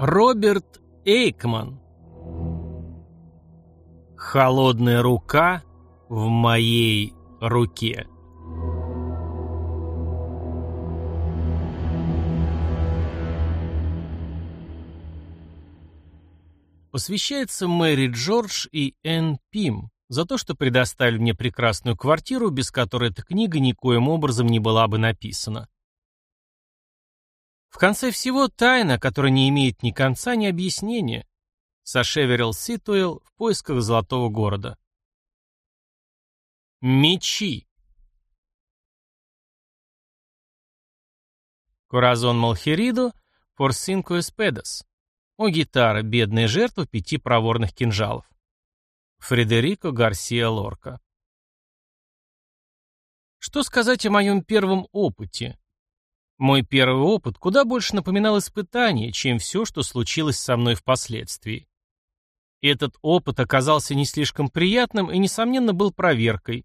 Роберт Эйкман. Холодная рука в моей руке. Посвящается Мэри Джордж и Энн Пим за то, что предоставили мне прекрасную квартиру, без которой эта книга никоим образом не была бы написана. В конце всего тайна, которая не имеет ни конца, ни объяснения. Сашеверил Ситуэл в поисках золотого города. Мечи. Коразон Малхеридо, Форсинко Эспедас. О гитара, бедная жертва пяти проворных кинжалов. Фредерико Гарсия Лорка. Что сказать о моем первом опыте? Мой первый опыт куда больше напоминал испытание, чем все, что случилось со мной впоследствии. Этот опыт оказался не слишком приятным и, несомненно, был проверкой.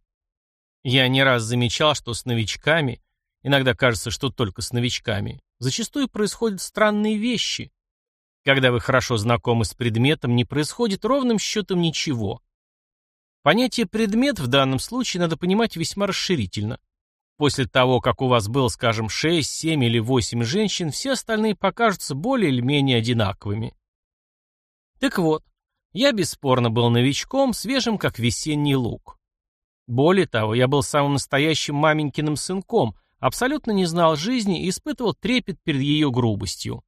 Я не раз замечал, что с новичками, иногда кажется, что только с новичками, зачастую происходят странные вещи, когда вы хорошо знакомы с предметом, не происходит ровным счетом ничего. Понятие «предмет» в данном случае надо понимать весьма расширительно. После того, как у вас было, скажем, 6, 7 или 8 женщин, все остальные покажутся более или менее одинаковыми. Так вот, я бесспорно был новичком, свежим, как весенний лук. Более того, я был самым настоящим маменькиным сынком, абсолютно не знал жизни и испытывал трепет перед ее грубостью.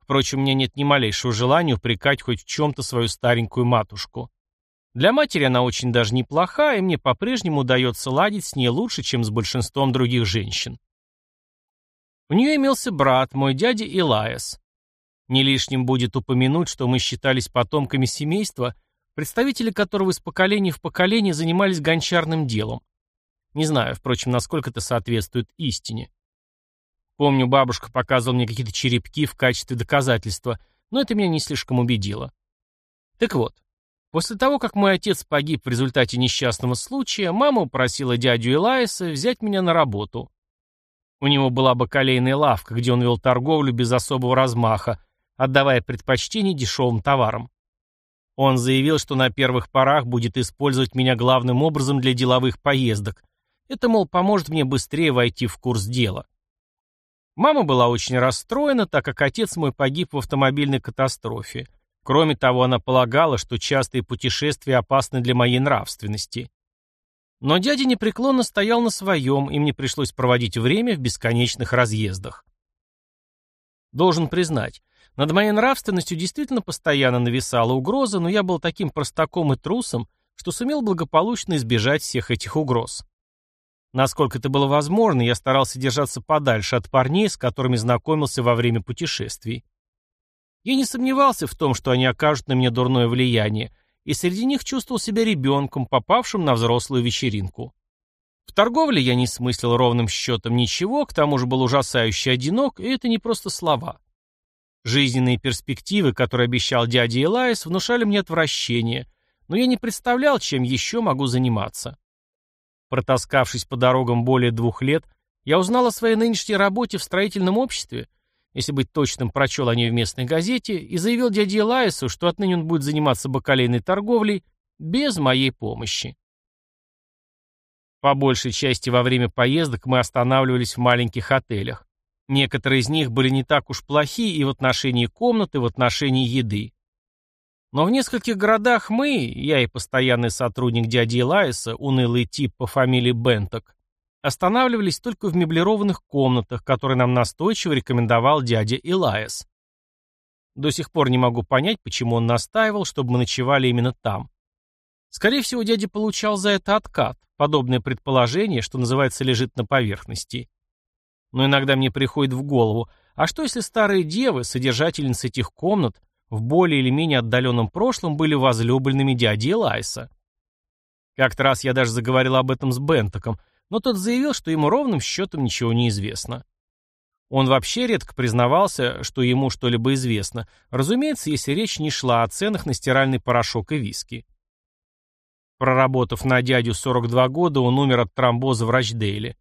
Впрочем, у меня нет ни малейшего желания упрекать хоть в чем-то свою старенькую матушку. Для матери она очень даже неплоха, и мне по-прежнему удается ладить с ней лучше, чем с большинством других женщин. У нее имелся брат, мой дядя Илаес. Не лишним будет упомянуть, что мы считались потомками семейства, представители которого из поколения в поколение занимались гончарным делом. Не знаю, впрочем, насколько это соответствует истине. Помню, бабушка показывала мне какие-то черепки в качестве доказательства, но это меня не слишком убедило. Так вот, после того, как мой отец погиб в результате несчастного случая, мама упросила дядю Элайса взять меня на работу. У него была бакалейная лавка, где он вел торговлю без особого размаха, отдавая предпочтение дешевым товарам. Он заявил, что на первых порах будет использовать меня главным образом для деловых поездок. Это, мол, поможет мне быстрее войти в курс дела. Мама была очень расстроена, так как отец мой погиб в автомобильной катастрофе. Кроме того, она полагала, что частые путешествия опасны для моей нравственности. Но дядя непреклонно стоял на своем, и мне пришлось проводить время в бесконечных разъездах. Должен признать, над моей нравственностью действительно постоянно нависала угроза, но я был таким простаком и трусом, что сумел благополучно избежать всех этих угроз. Насколько это было возможно, я старался держаться подальше от парней, с которыми знакомился во время путешествий. Я не сомневался в том, что они окажут на меня дурное влияние, и среди них чувствовал себя ребенком, попавшим на взрослую вечеринку. В торговле я не смыслил ровным счетом ничего, к тому же был ужасающе одинок, и это не просто слова. Жизненные перспективы, которые обещал дядя Элайс, внушали мне отвращение, но я не представлял, чем еще могу заниматься. Протаскавшись по дорогам более двух лет, я узнал о своей нынешней работе в строительном обществе, если быть точным, прочел о ней в местной газете, и заявил дяде Лайсу, что отныне он будет заниматься бакалейной торговлей без моей помощи. По большей части во время поездок мы останавливались в маленьких отелях. Некоторые из них были не так уж плохи и в отношении комнаты, и в отношении еды. Но в нескольких городах мы, я и постоянный сотрудник дяди Элайса, унылый тип по фамилии Бенток, останавливались только в меблированных комнатах, которые нам настойчиво рекомендовал дядя Элайс. До сих пор не могу понять, почему он настаивал, чтобы мы ночевали именно там. Скорее всего, дядя получал за это откат, подобное предположение, что называется, лежит на поверхности. Но иногда мне приходит в голову, а что если старые девы, содержательницы этих комнат, в более или менее отдаленном прошлом были возлюбленными дяди Элайса. Как-то раз я даже заговорил об этом с Бентоком, но тот заявил, что ему ровным счетом ничего не известно. Он вообще редко признавался, что ему что-либо известно, разумеется, если речь не шла о ценах на стиральный порошок и виски. Проработав на дядю 42 года, он умер от тромбоза в Рачдейле.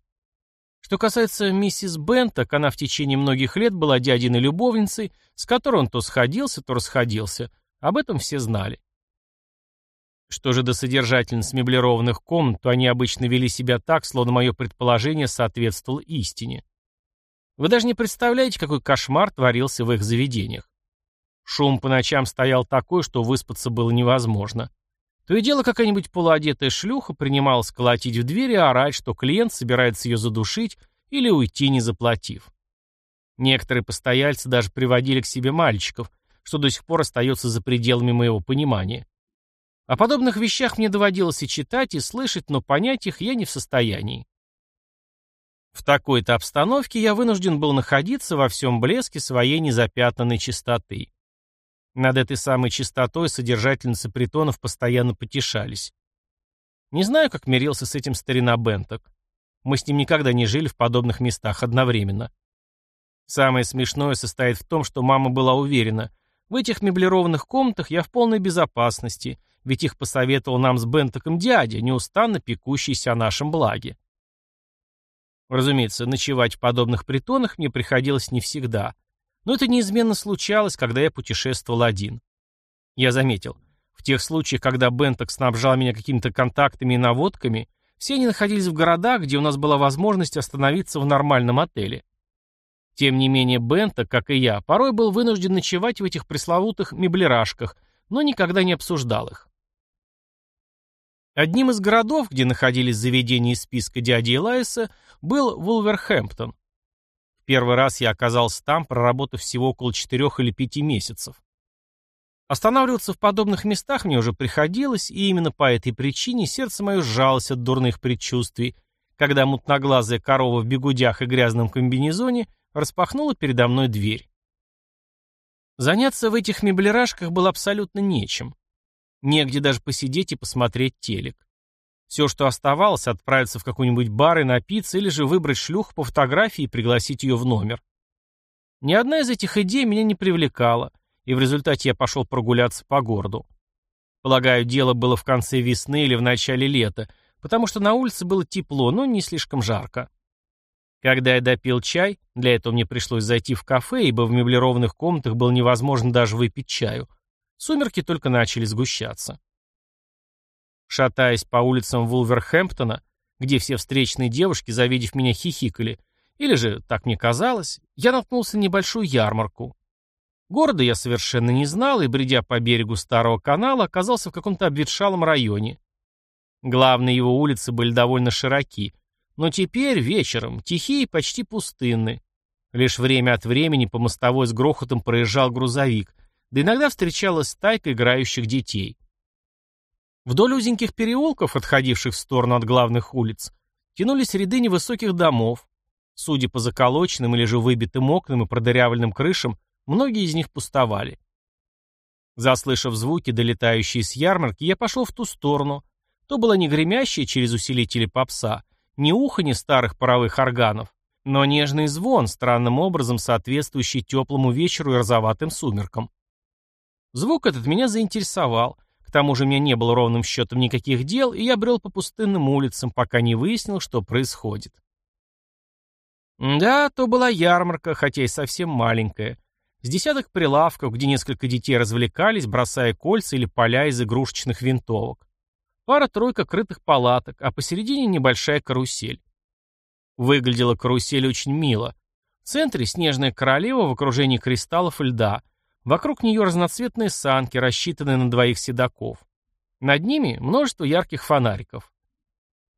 Что касается миссис Бен, так она в течение многих лет была дядиной любовницей, с которой он то сходился, то расходился. Об этом все знали. Что же до содержательниц меблированных комнат, то они обычно вели себя так, словно мое предположение соответствовало истине. Вы даже не представляете, какой кошмар творился в их заведениях. Шум по ночам стоял такой, что выспаться было невозможно. То и дело какая-нибудь полуодетая шлюха принималась колотить в дверь и орать, что клиент собирается ее задушить или уйти, не заплатив. Некоторые постояльцы даже приводили к себе мальчиков, что до сих пор остается за пределами моего понимания. О подобных вещах мне доводилось и читать, и слышать, но понять их я не в состоянии. В такой-то обстановке я вынужден был находиться во всем блеске своей незапятнанной чистоты. Над этой самой чистотой содержательницы притонов постоянно потешались. Не знаю, как мирился с этим старина Бенток. Мы с ним никогда не жили в подобных местах одновременно. Самое смешное состоит в том, что мама была уверена, в этих меблированных комнатах я в полной безопасности, ведь их посоветовал нам с Бентоком дядя, неустанно пекущийся о нашем благе. Разумеется, ночевать в подобных притонах мне приходилось не всегда, но это неизменно случалось, когда я путешествовал один. Я заметил, в тех случаях, когда Бенток снабжал меня какими-то контактами и наводками, все они находились в городах, где у нас была возможность остановиться в нормальном отеле. Тем не менее, Бента, как и я, порой был вынужден ночевать в этих пресловутых меблерашках, но никогда не обсуждал их. Одним из городов, где находились заведения из списка дяди Элайса, был Вулверхэмптон. В первый раз я оказался там, проработав всего около четырех или пяти месяцев. Останавливаться в подобных местах мне уже приходилось, и именно по этой причине сердце мое сжалось от дурных предчувствий, когда мутноглазая корова в бегудях и грязном комбинезоне распахнула передо мной дверь. Заняться в этих меблерашках было абсолютно нечем. Негде даже посидеть и посмотреть телек. Все, что оставалось, отправиться в какой-нибудь бар и напиться, или же выбрать шлюху по фотографии и пригласить ее в номер. Ни одна из этих идей меня не привлекала, и в результате я пошел прогуляться по городу. Полагаю, дело было в конце весны или в начале лета, потому что на улице было тепло, но не слишком жарко. Когда я допил чай, для этого мне пришлось зайти в кафе, ибо в меблированных комнатах было невозможно даже выпить чаю, Сумерки только начали сгущаться. Шатаясь по улицам Вулверхэмптона, где все встречные девушки, завидев меня, хихикали, или же, так мне казалось, я наткнулся на небольшую ярмарку. Города я совершенно не знал, и, бредя по берегу старого канала, оказался в каком-то обветшалом районе. Главные его улицы были довольно широки, но теперь, вечером, тихие и почти пустынны. Лишь время от времени по мостовой с грохотом проезжал грузовик, да иногда встречалась стайка играющих детей. Вдоль узеньких переулков, отходивших в сторону от главных улиц, тянулись ряды невысоких домов. Судя по заколоченным или же выбитым окнам и продырявленным крышам, многие из них пустовали. Заслышав звуки, долетающие с ярмарки, я пошел в ту сторону. То было не гремящее через усилители попса, не уханье старых паровых органов, но нежный звон, странным образом соответствующий теплому вечеру и розоватым сумеркам. Звук этот меня заинтересовал. К тому же у меня не было ровным счетом никаких дел, и я брел по пустынным улицам, пока не выяснил, что происходит. Да, то была ярмарка, хотя и совсем маленькая. С десяток прилавков, где несколько детей развлекались, бросая кольца или поля из игрушечных винтовок. Пара-тройка крытых палаток, а посередине небольшая карусель. Выглядела карусель очень мило. В центре снежная королева в окружении кристаллов и льда, Вокруг нее разноцветные санки, рассчитанные на двоих седаков. Над ними множество ярких фонариков.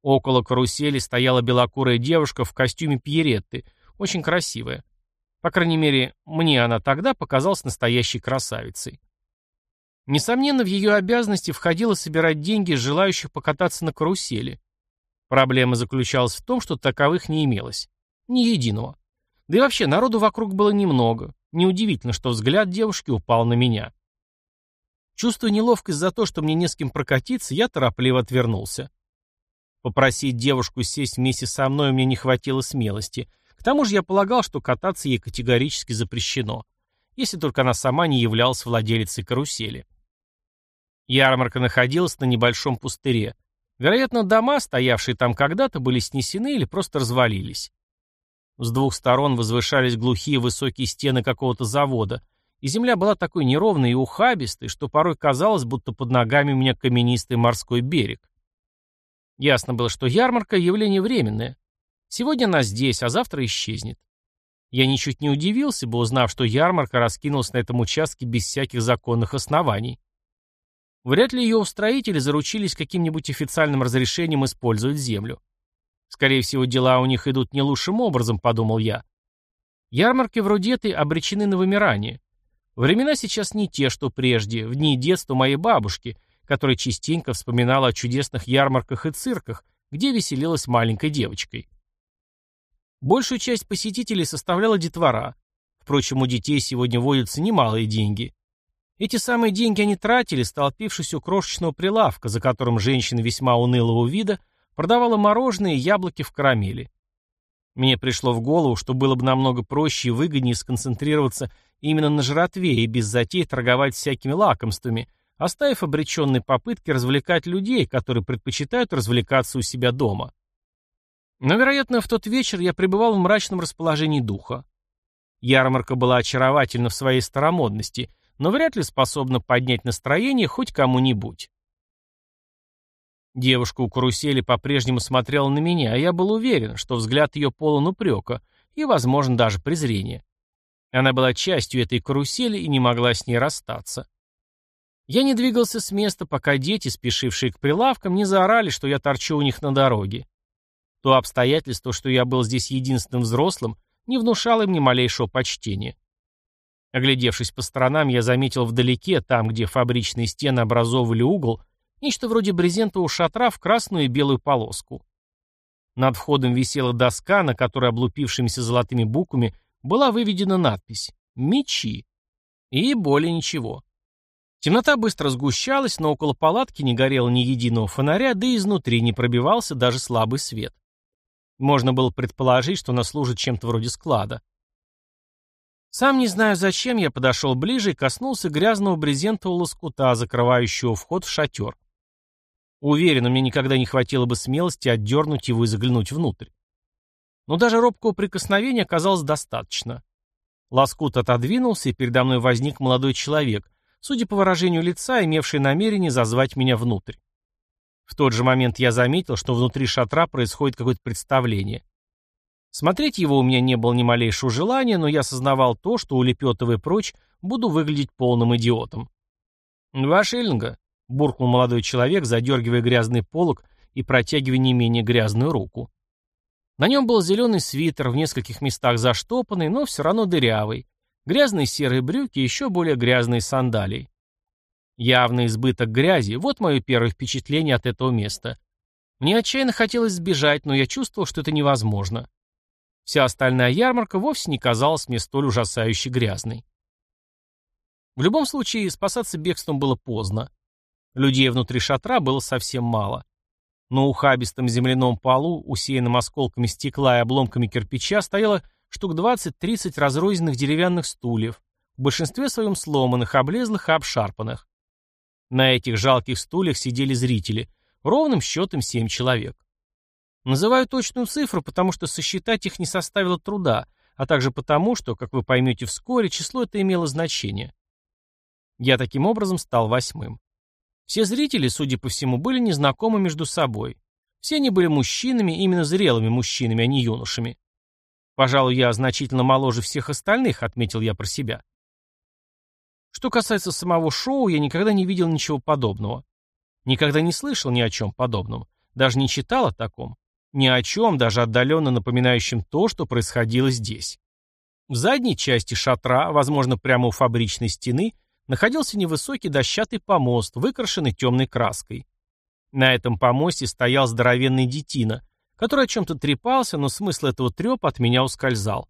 Около карусели стояла белокурая девушка в костюме Пьеретты, очень красивая. По крайней мере, мне она тогда показалась настоящей красавицей. Несомненно, в ее обязанности входило собирать деньги желающих покататься на карусели. Проблема заключалась в том, что таковых не имелось. Ни единого. Да и вообще, народу вокруг было немного. Неудивительно, что взгляд девушки упал на меня. Чувствуя неловкость за то, что мне не с кем прокатиться, я торопливо отвернулся. Попросить девушку сесть вместе со мной мне не хватило смелости. К тому же я полагал, что кататься ей категорически запрещено, если только она сама не являлась владелицей карусели. Ярмарка находилась на небольшом пустыре. Вероятно, дома, стоявшие там когда-то, были снесены или просто развалились. С двух сторон возвышались глухие высокие стены какого-то завода, и земля была такой неровной и ухабистой, что порой казалось, будто под ногами у меня каменистый морской берег. Ясно было, что ярмарка – явление временное. Сегодня она здесь, а завтра исчезнет. Я ничуть не удивился бы, узнав, что ярмарка раскинулась на этом участке без всяких законных оснований. Вряд ли ее устроители заручились каким-нибудь официальным разрешением использовать землю. Скорее всего, дела у них идут не лучшим образом, подумал я. Ярмарки вроде этой обречены на вымирание. Времена сейчас не те, что прежде, в дни детства моей бабушки, которая частенько вспоминала о чудесных ярмарках и цирках, где веселилась маленькой девочкой. Большую часть посетителей составляла детвора. Впрочем, у детей сегодня водятся немалые деньги. Эти самые деньги они тратили, столпившись у крошечного прилавка, за которым женщина весьма унылого вида продавала мороженое и яблоки в карамели. Мне пришло в голову, что было бы намного проще и выгоднее сконцентрироваться именно на жратве и без затей торговать всякими лакомствами, оставив обреченные попытки развлекать людей, которые предпочитают развлекаться у себя дома. Но, вероятно, в тот вечер я пребывал в мрачном расположении духа. Ярмарка была очаровательна в своей старомодности, но вряд ли способна поднять настроение хоть кому-нибудь. Девушка у карусели по-прежнему смотрела на меня, а я был уверен, что взгляд ее полон упрека и, возможно, даже презрения. Она была частью этой карусели и не могла с ней расстаться. Я не двигался с места, пока дети, спешившие к прилавкам, не заорали, что я торчу у них на дороге. То обстоятельство, что я был здесь единственным взрослым, не внушало им ни малейшего почтения. Оглядевшись по сторонам, я заметил вдалеке, там, где фабричные стены образовывали угол, нечто вроде брезентового шатра в красную и белую полоску. Над входом висела доска, на которой облупившимися золотыми буквами была выведена надпись «Мечи». И более ничего. Темнота быстро сгущалась, но около палатки не горело ни единого фонаря, да и изнутри не пробивался даже слабый свет. Можно было предположить, что она служит чем-то вроде склада. Сам не знаю зачем, я подошел ближе и коснулся грязного брезентового лоскута, закрывающего вход в шатер. Уверен, у меня никогда не хватило бы смелости отдернуть его и заглянуть внутрь. Но даже робкого прикосновения оказалось достаточно. Лоскут отодвинулся, и передо мной возник молодой человек, судя по выражению лица, имевший намерение зазвать меня внутрь. В тот же момент я заметил, что внутри шатра происходит какое-то представление. Смотреть его у меня не было ни малейшего желания, но я осознавал то, что, улепетывая прочь, буду выглядеть полным идиотом. «Ваш Эллинга», — буркнул молодой человек, задергивая грязный полог и протягивая не менее грязную руку. На нем был зеленый свитер, в нескольких местах заштопанный, но все равно дырявый, грязные серые брюки и еще более грязные сандалии. Явный избыток грязи — вот мое первое впечатление от этого места. Мне отчаянно хотелось сбежать, но я чувствовал, что это невозможно. Вся остальная ярмарка вовсе не казалась мне столь ужасающе грязной. В любом случае, спасаться бегством было поздно. Людей внутри шатра было совсем мало. На ухабистом земляном полу, усеянном осколками стекла и обломками кирпича, стояло штук 20-30 разрозненных деревянных стульев, в большинстве своем сломанных, облезлых и обшарпанных. На этих жалких стульях сидели зрители, ровным счетом семь человек. Называю точную цифру, потому что сосчитать их не составило труда, а также потому, что, как вы поймете вскоре, число это имело значение. Я таким образом стал восьмым. Все зрители, судя по всему, были незнакомы между собой. Все они были мужчинами, именно зрелыми мужчинами, а не юношами. Пожалуй, я значительно моложе всех остальных, отметил я про себя. Что касается самого шоу, я никогда не видел ничего подобного. Никогда не слышал ни о чем подобном. Даже не читал о таком. Ни о чем, даже отдаленно напоминающем то, что происходило здесь. В задней части шатра, возможно, прямо у фабричной стены, находился невысокий дощатый помост, выкрашенный темной краской. На этом помосте стоял здоровенный детина, который о чем-то трепался, но смысл этого трепа от меня ускользал.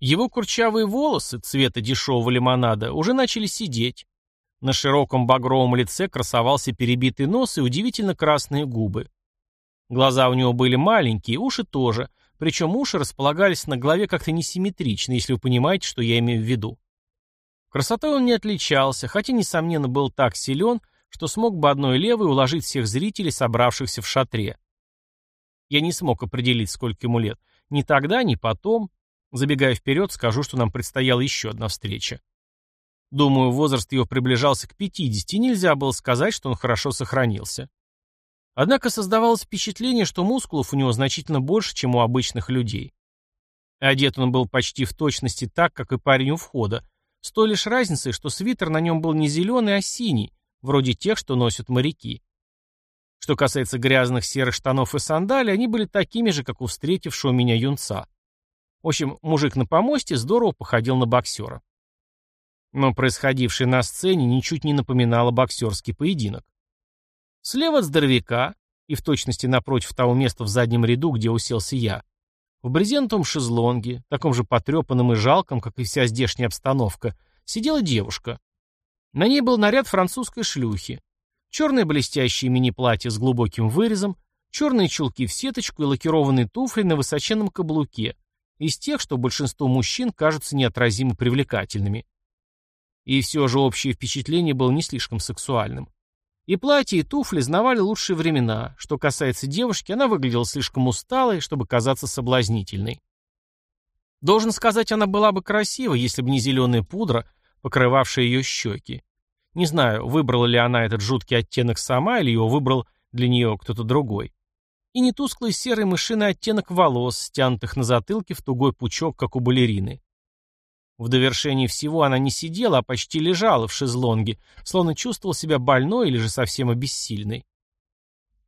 Его курчавые волосы, цвета дешевого лимонада, уже начали сидеть. На широком багровом лице красовался перебитый нос и удивительно красные губы. Глаза у него были маленькие, уши тоже, причем уши располагались на голове как-то несимметрично, если вы понимаете, что я имею в виду. Красотой он не отличался, хотя, несомненно, был так силен, что смог бы одной левой уложить всех зрителей, собравшихся в шатре. Я не смог определить, сколько ему лет. Ни тогда, ни потом. Забегая вперед, скажу, что нам предстояла еще одна встреча. Думаю, возраст его приближался к 50, и нельзя было сказать, что он хорошо сохранился. Однако создавалось впечатление, что мускулов у него значительно больше, чем у обычных людей. Одет он был почти в точности так, как и парень у входа, с той лишь разницей, что свитер на нем был не зеленый, а синий, вроде тех, что носят моряки. Что касается грязных серых штанов и сандалий, они были такими же, как у встретившего меня юнца. В общем, мужик на помосте здорово походил на боксера. Но происходившее на сцене ничуть не напоминало боксерский поединок. Слева от здоровяка, и в точности напротив того места в заднем ряду, где уселся я, в брезентовом шезлонге, таком же потрепанном и жалком, как и вся здешняя обстановка, сидела девушка. На ней был наряд французской шлюхи. Черное блестящее мини-платье с глубоким вырезом, черные чулки в сеточку и лакированные туфли на высоченном каблуке, из тех, что большинству мужчин кажутся неотразимо привлекательными. И все же общее впечатление было не слишком сексуальным. И платье, и туфли знавали лучшие времена. Что касается девушки, она выглядела слишком усталой, чтобы казаться соблазнительной. Должен сказать, она была бы красива, если бы не зеленая пудра, покрывавшая ее щеки. Не знаю, выбрала ли она этот жуткий оттенок сама, или его выбрал для нее кто-то другой. И не тусклый серый мышиный оттенок волос, стянутых на затылке в тугой пучок, как у балерины. В довершении всего она не сидела, а почти лежала в шезлонге, словно чувствовала себя больной или же совсем обессильной.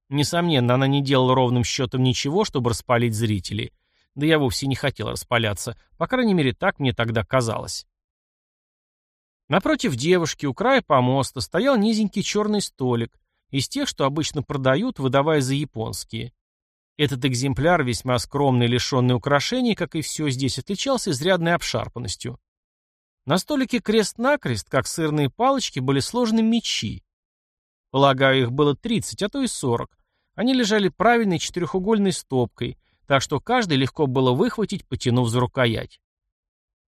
Несомненно, она не делала ровным счетом ничего, чтобы распалить зрителей. Да я вовсе не хотел распаляться, по крайней мере, так мне тогда казалось. Напротив девушки, у края помоста, стоял низенький черный столик, из тех, что обычно продают, выдавая за японские. Этот экземпляр, весьма скромный, лишенный украшений, как и все здесь, отличался изрядной обшарпанностью. На столике крест-накрест, как сырные палочки, были сложены мечи. Полагаю, их было 30, а то и 40. Они лежали правильной четырехугольной стопкой, так что каждый легко было выхватить, потянув за рукоять.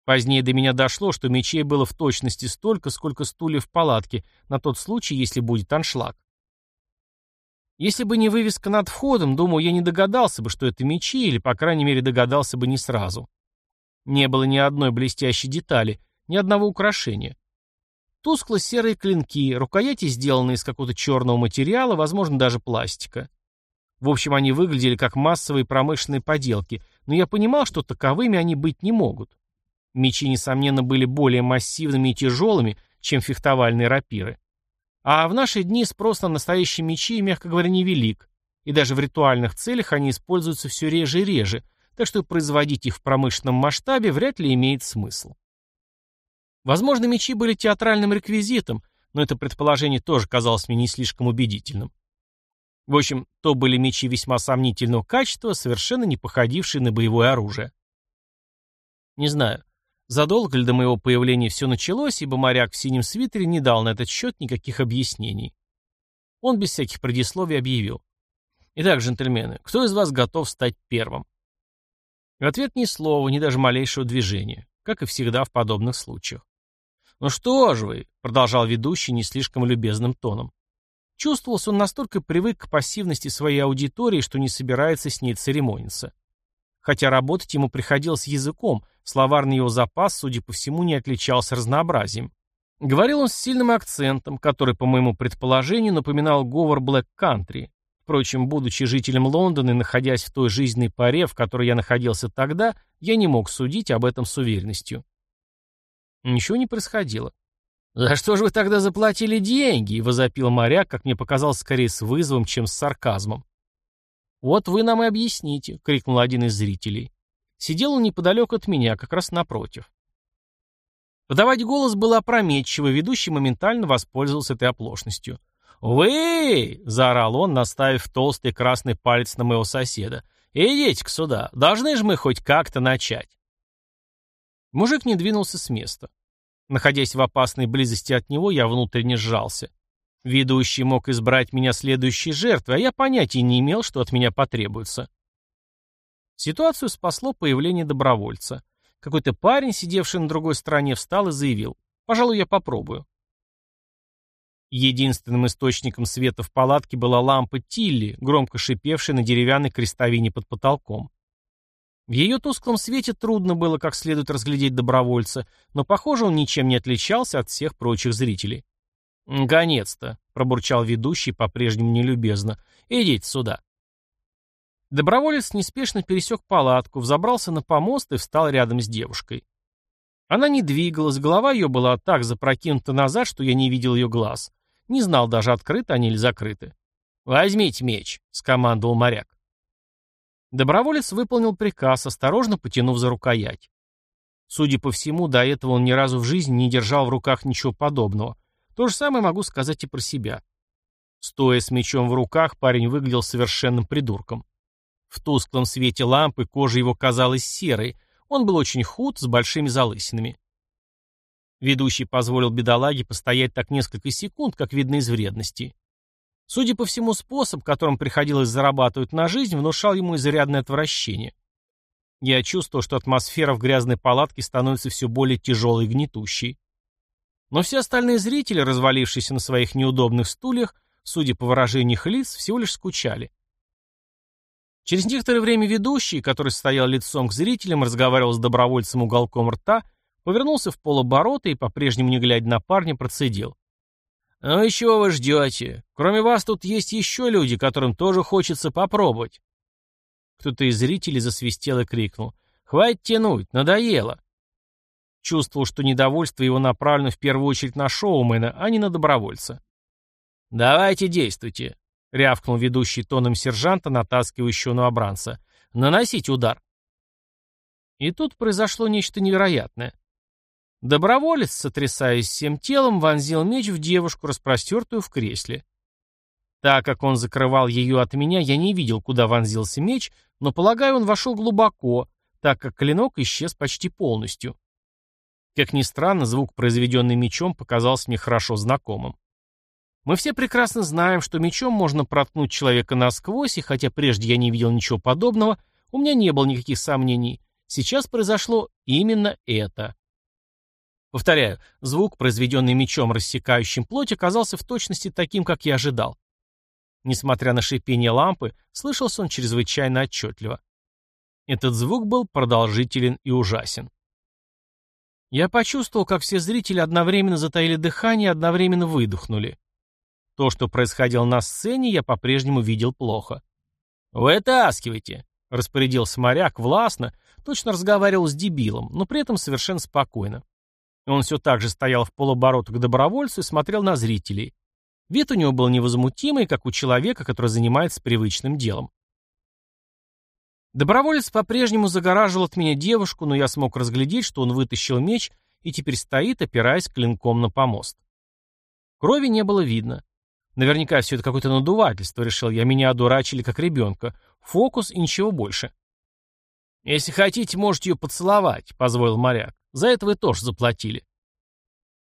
Позднее до меня дошло, что мечей было в точности столько, сколько стульев в палатке, на тот случай, если будет аншлаг. Если бы не вывеска над входом, думаю, я не догадался бы, что это мечи, или, по крайней мере, догадался бы не сразу. Не было ни одной блестящей детали, ни одного украшения. Тускло-серые клинки, рукояти сделаны из какого-то черного материала, возможно, даже пластика. В общем, они выглядели как массовые промышленные поделки, но я понимал, что таковыми они быть не могут. Мечи, несомненно, были более массивными и тяжелыми, чем фехтовальные рапиры. А в наши дни спрос на настоящие мечи, мягко говоря, невелик, и даже в ритуальных целях они используются все реже и реже, так что производить их в промышленном масштабе вряд ли имеет смысл. Возможно, мечи были театральным реквизитом, но это предположение тоже казалось мне не слишком убедительным. В общем, то были мечи весьма сомнительного качества, совершенно не походившие на боевое оружие. Не знаю, Задолго ли до моего появления все началось, ибо моряк в синем свитере не дал на этот счет никаких объяснений. Он без всяких предисловий объявил. «Итак, джентльмены, кто из вас готов стать первым?» В ответ ни слова, ни даже малейшего движения, как и всегда в подобных случаях. «Ну что же вы», — продолжал ведущий не слишком любезным тоном. Чувствовался он настолько привык к пассивности своей аудитории, что не собирается с ней церемониться хотя работать ему приходилось языком, словарный его запас, судя по всему, не отличался разнообразием. Говорил он с сильным акцентом, который, по моему предположению, напоминал говор Блэк Кантри. Впрочем, будучи жителем Лондона и находясь в той жизненной паре, в которой я находился тогда, я не мог судить об этом с уверенностью. Ничего не происходило. «За что же вы тогда заплатили деньги?» — возопил моряк, как мне показалось, скорее с вызовом, чем с сарказмом. «Вот вы нам и объясните», — крикнул один из зрителей. Сидел он неподалеку от меня, как раз напротив. Подавать голос было опрометчиво, ведущий моментально воспользовался этой оплошностью. «Вы!» — заорал он, наставив толстый красный палец на моего соседа. «Идите-ка сюда, должны же мы хоть как-то начать». Мужик не двинулся с места. Находясь в опасной близости от него, я внутренне сжался. Ведущий мог избрать меня следующей жертвой, а я понятия не имел, что от меня потребуется. Ситуацию спасло появление добровольца. Какой-то парень, сидевший на другой стороне, встал и заявил. «Пожалуй, я попробую». Единственным источником света в палатке была лампа Тилли, громко шипевшая на деревянной крестовине под потолком. В ее тусклом свете трудно было как следует разглядеть добровольца, но, похоже, он ничем не отличался от всех прочих зрителей. «Наконец-то!» — пробурчал ведущий по-прежнему нелюбезно. «Идите сюда». Доброволец неспешно пересек палатку, взобрался на помост и встал рядом с девушкой. Она не двигалась, голова ее была так запрокинута назад, что я не видел ее глаз. Не знал даже, открыты они или закрыты. «Возьмите меч», — скомандовал моряк. Доброволец выполнил приказ, осторожно потянув за рукоять. Судя по всему, до этого он ни разу в жизни не держал в руках ничего подобного. То же самое могу сказать и про себя. Стоя с мечом в руках, парень выглядел совершенным придурком. В тусклом свете лампы кожа его казалась серой, он был очень худ, с большими залысинами. Ведущий позволил бедолаге постоять так несколько секунд, как видно из вредности. Судя по всему, способ, которым приходилось зарабатывать на жизнь, внушал ему изрядное отвращение. Я чувствовал, что атмосфера в грязной палатке становится все более тяжелой и гнетущей. Но все остальные зрители, развалившиеся на своих неудобных стульях, судя по выражению их лиц, всего лишь скучали. Через некоторое время ведущий, который стоял лицом к зрителям, разговаривал с добровольцем уголком рта, повернулся в полоборота и, по-прежнему не глядя на парня, процедил. «Ну и чего вы ждете? Кроме вас тут есть еще люди, которым тоже хочется попробовать». Кто-то из зрителей засвистел и крикнул. «Хватит тянуть, надоело!» Чувствовал, что недовольство его направлено в первую очередь на шоумена, а не на добровольца. «Давайте действуйте», — рявкнул ведущий тоном сержанта, натаскивающего новобранца. «Наносить удар». И тут произошло нечто невероятное. Доброволец, сотрясаясь всем телом, вонзил меч в девушку, распростертую в кресле. Так как он закрывал ее от меня, я не видел, куда вонзился меч, но, полагаю, он вошел глубоко, так как клинок исчез почти полностью. Как ни странно, звук, произведенный мечом, показался мне хорошо знакомым. Мы все прекрасно знаем, что мечом можно проткнуть человека насквозь, и хотя прежде я не видел ничего подобного, у меня не было никаких сомнений. Сейчас произошло именно это. Повторяю, звук, произведенный мечом, рассекающим плоть, оказался в точности таким, как я ожидал. Несмотря на шипение лампы, слышался он чрезвычайно отчетливо. Этот звук был продолжителен и ужасен. Я почувствовал, как все зрители одновременно затаили дыхание и одновременно выдохнули. То, что происходило на сцене, я по-прежнему видел плохо. «Вытаскивайте!» — распорядился моряк властно, точно разговаривал с дебилом, но при этом совершенно спокойно. Он все так же стоял в полоборота к добровольцу и смотрел на зрителей. Вид у него был невозмутимый, как у человека, который занимается привычным делом. Доброволец по-прежнему загораживал от меня девушку, но я смог разглядеть, что он вытащил меч и теперь стоит, опираясь клинком на помост. Крови не было видно. Наверняка все это какое-то надувательство, решил я. Меня одурачили как ребенка. Фокус и ничего больше. «Если хотите, можете ее поцеловать», — позволил моряк. «За это вы тоже заплатили».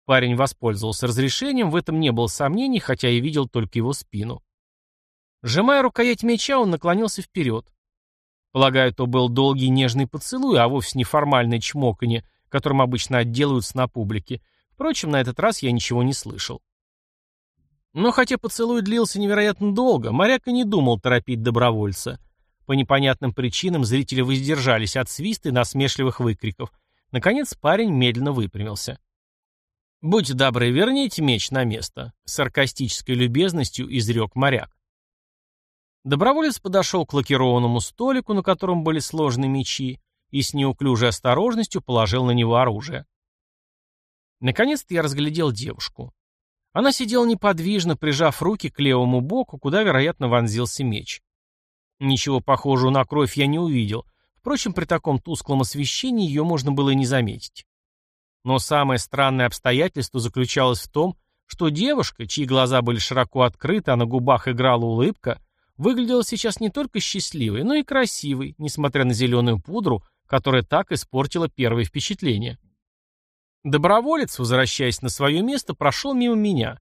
Парень воспользовался разрешением, в этом не было сомнений, хотя и видел только его спину. Сжимая рукоять меча, он наклонился вперед. Полагаю, то был долгий нежный поцелуй, а вовсе не формальное чмоканье, которым обычно отделываются на публике. Впрочем, на этот раз я ничего не слышал. Но хотя поцелуй длился невероятно долго, моряк и не думал торопить добровольца. По непонятным причинам зрители воздержались от свиста и насмешливых выкриков. Наконец парень медленно выпрямился. «Будьте добры, верните меч на место», — саркастической любезностью изрек моряк. Доброволец подошел к лакированному столику, на котором были сложены мечи, и с неуклюжей осторожностью положил на него оружие. Наконец-то я разглядел девушку. Она сидела неподвижно, прижав руки к левому боку, куда, вероятно, вонзился меч. Ничего похожего на кровь я не увидел. Впрочем, при таком тусклом освещении ее можно было и не заметить. Но самое странное обстоятельство заключалось в том, что девушка, чьи глаза были широко открыты, а на губах играла улыбка, выглядела сейчас не только счастливой, но и красивой, несмотря на зеленую пудру, которая так испортила первое впечатление. Доброволец, возвращаясь на свое место, прошел мимо меня.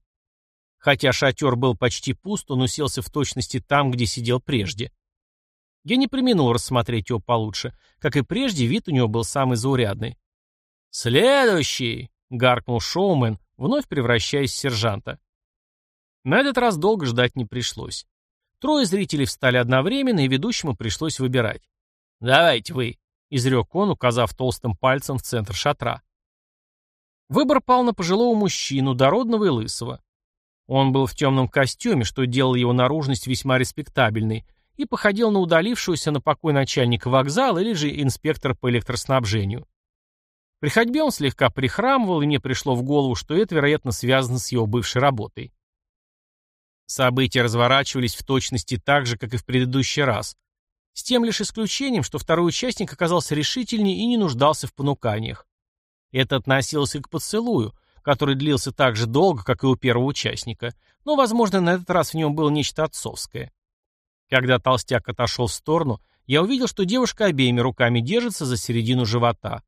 Хотя шатер был почти пуст, он уселся в точности там, где сидел прежде. Я не применил рассмотреть его получше. Как и прежде, вид у него был самый заурядный. «Следующий!» — гаркнул шоумен, вновь превращаясь в сержанта. На этот раз долго ждать не пришлось. Трое зрителей встали одновременно, и ведущему пришлось выбирать. «Давайте вы», изрек он, указав толстым пальцем в центр шатра. Выбор пал на пожилого мужчину, дородного и лысого. Он был в темном костюме, что делало его наружность весьма респектабельной, и походил на удалившегося на покой начальника вокзала или же инспектора по электроснабжению. При ходьбе он слегка прихрамывал, и мне пришло в голову, что это, вероятно, связано с его бывшей работой. События разворачивались в точности так же, как и в предыдущий раз, с тем лишь исключением, что второй участник оказался решительнее и не нуждался в понуканиях. Это относилось и к поцелую, который длился так же долго, как и у первого участника, но, возможно, на этот раз в нем было нечто отцовское. Когда толстяк отошел в сторону, я увидел, что девушка обеими руками держится за середину живота.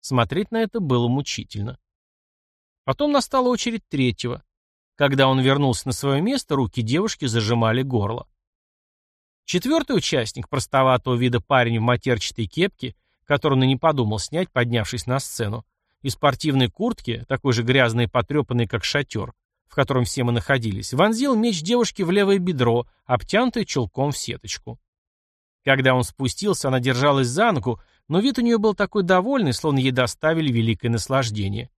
Смотреть на это было мучительно. Потом настала очередь третьего. Когда он вернулся на свое место, руки девушки зажимали горло. Четвертый участник, простоватого вида парень в матерчатой кепке, который он и не подумал снять, поднявшись на сцену, и спортивной куртке, такой же грязной и потрепанной, как шатер, в котором все мы находились, вонзил меч девушки в левое бедро, обтянутое чулком в сеточку. Когда он спустился, она держалась за ногу, но вид у нее был такой довольный, словно ей доставили великое наслаждение.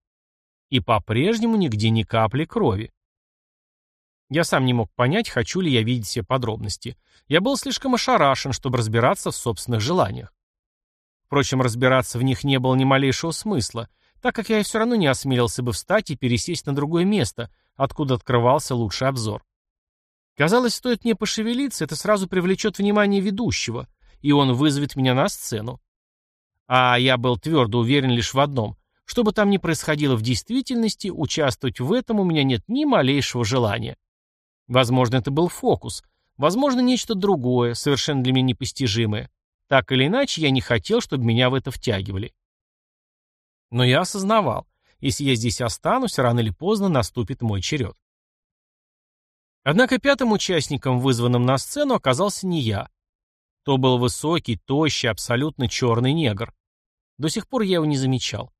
И по-прежнему нигде ни капли крови. Я сам не мог понять, хочу ли я видеть все подробности. Я был слишком ошарашен, чтобы разбираться в собственных желаниях. Впрочем, разбираться в них не было ни малейшего смысла, так как я все равно не осмелился бы встать и пересесть на другое место, откуда открывался лучший обзор. Казалось, стоит мне пошевелиться, это сразу привлечет внимание ведущего, и он вызовет меня на сцену. А я был твердо уверен лишь в одном. Что бы там ни происходило в действительности, участвовать в этом у меня нет ни малейшего желания. Возможно, это был фокус. Возможно, нечто другое, совершенно для меня непостижимое. Так или иначе, я не хотел, чтобы меня в это втягивали. Но я осознавал, если я здесь останусь, рано или поздно наступит мой черед. Однако пятым участником, вызванным на сцену, оказался не я. То был высокий, тощий, абсолютно черный негр. До сих пор я его не замечал.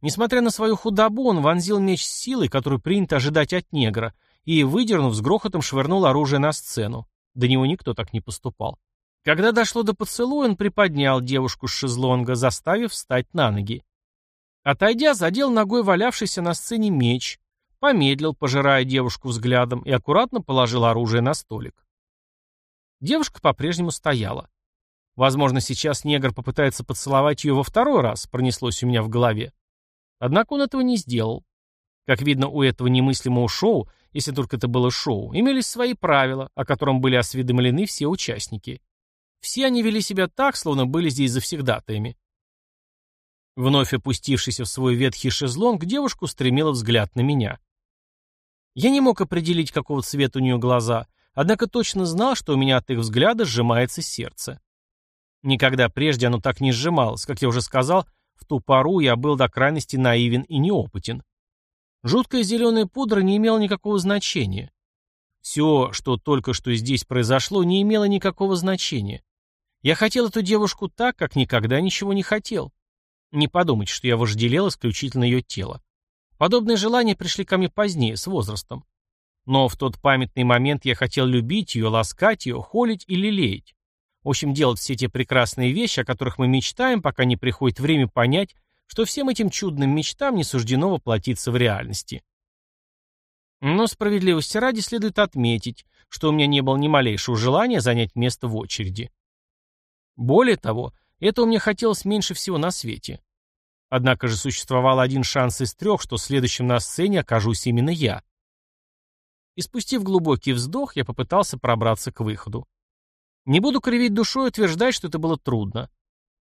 Несмотря на свою худобу, он вонзил меч с силой, которую принято ожидать от негра, и, выдернув, с грохотом швырнул оружие на сцену. До него никто так не поступал. Когда дошло до поцелуя, он приподнял девушку с шезлонга, заставив встать на ноги. Отойдя, задел ногой валявшийся на сцене меч, помедлил, пожирая девушку взглядом, и аккуратно положил оружие на столик. Девушка по-прежнему стояла. Возможно, сейчас негр попытается поцеловать ее во второй раз, пронеслось у меня в голове. Однако он этого не сделал. Как видно, у этого немыслимого шоу, если только это было шоу, имелись свои правила, о котором были осведомлены все участники. Все они вели себя так, словно были здесь завсегдатаями. Вновь опустившись в свой ветхий шезлонг, девушка устремила взгляд на меня. Я не мог определить, какого цвета у нее глаза, однако точно знал, что у меня от их взгляда сжимается сердце. Никогда прежде оно так не сжималось, как я уже сказал, в ту пору я был до крайности наивен и неопытен. Жуткая зеленая пудра не имела никакого значения. Все, что только что здесь произошло, не имело никакого значения. Я хотел эту девушку так, как никогда ничего не хотел. Не подумайте, что я вожделел исключительно ее тело. Подобные желания пришли ко мне позднее, с возрастом. Но в тот памятный момент я хотел любить ее, ласкать ее, холить и лелеять. В общем, делать все те прекрасные вещи, о которых мы мечтаем, пока не приходит время понять, что всем этим чудным мечтам не суждено воплотиться в реальности. Но справедливости ради следует отметить, что у меня не было ни малейшего желания занять место в очереди. Более того, этого мне хотелось меньше всего на свете. Однако же существовал один шанс из трех, что следующим на сцене окажусь именно я. И спустив глубокий вздох, я попытался пробраться к выходу. Не буду кривить душой и утверждать, что это было трудно.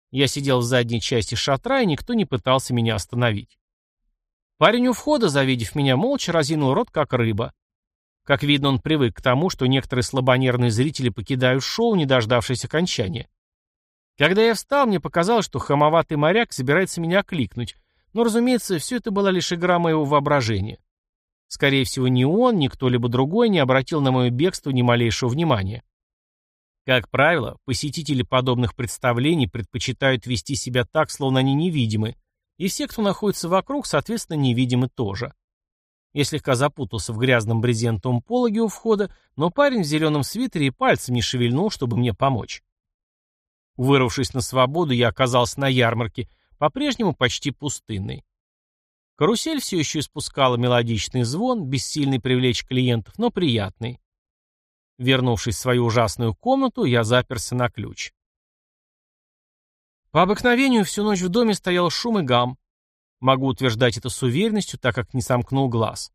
Я сидел в задней части шатра, и никто не пытался меня остановить. Парень у входа, завидев меня, молча разинул рот, как рыба. Как видно, он привык к тому, что некоторые слабонервные зрители покидают шоу, не дождавшись окончания. Когда я встал, мне показалось, что хамоватый моряк собирается меня окликнуть, но, разумеется, все это была лишь игра моего воображения. Скорее всего, ни он, ни кто-либо другой не обратил на мое бегство ни малейшего внимания. Как правило, посетители подобных представлений предпочитают вести себя так, словно они невидимы, и все, кто находится вокруг, соответственно, невидимы тоже. Я слегка запутался в грязном брезентовом пологе у входа, но парень в зеленом свитере и пальцем не шевельнул, чтобы мне помочь. Вырвавшись на свободу, я оказался на ярмарке, по-прежнему почти пустынной. Карусель все еще испускала мелодичный звон, бессильный привлечь клиентов, но приятный. Вернувшись в свою ужасную комнату, я заперся на ключ. По обыкновению всю ночь в доме стоял шум и гам. Могу утверждать это с уверенностью, так как не сомкнул глаз.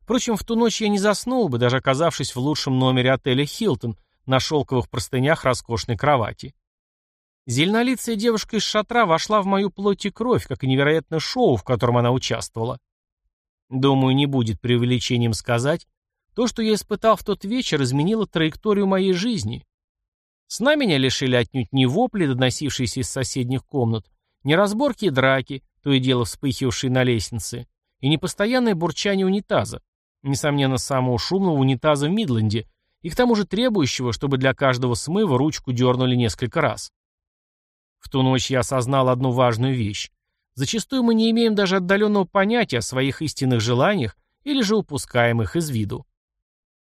Впрочем, в ту ночь я не заснул бы, даже оказавшись в лучшем номере отеля «Хилтон» на шелковых простынях роскошной кровати. Зеленолицая девушка из шатра вошла в мою плоть и кровь, как и невероятное шоу, в котором она участвовала. Думаю, не будет преувеличением сказать, то, что я испытал в тот вечер, изменило траекторию моей жизни. Сна меня лишили отнюдь не вопли, доносившиеся из соседних комнат, не разборки и драки, то и дело вспыхивавшие на лестнице, и не постоянное бурчание унитаза, несомненно, самого шумного унитаза в Мидленде, и к тому же требующего, чтобы для каждого смыва ручку дернули несколько раз. В ту ночь я осознал одну важную вещь. Зачастую мы не имеем даже отдаленного понятия о своих истинных желаниях или же упускаем их из виду.